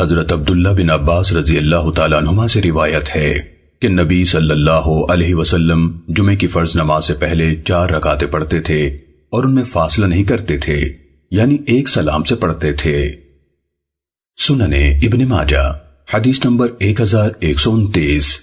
حضرت عبداللہ بن عباس رضی اللہ تعالیٰ عنہما سے روایت ہے کہ نبی صلی اللہ علیہ وسلم جمعے کی فرض نماز سے پہلے چار رکاتے پڑھتے تھے اور ان میں فاصلہ نہیں کرتے تھے یعنی ایک سلام سے پڑھتے تھے۔ سننے ابن ماجہ، حدیث نمبر ایک ہزار ایک سو انتیس۔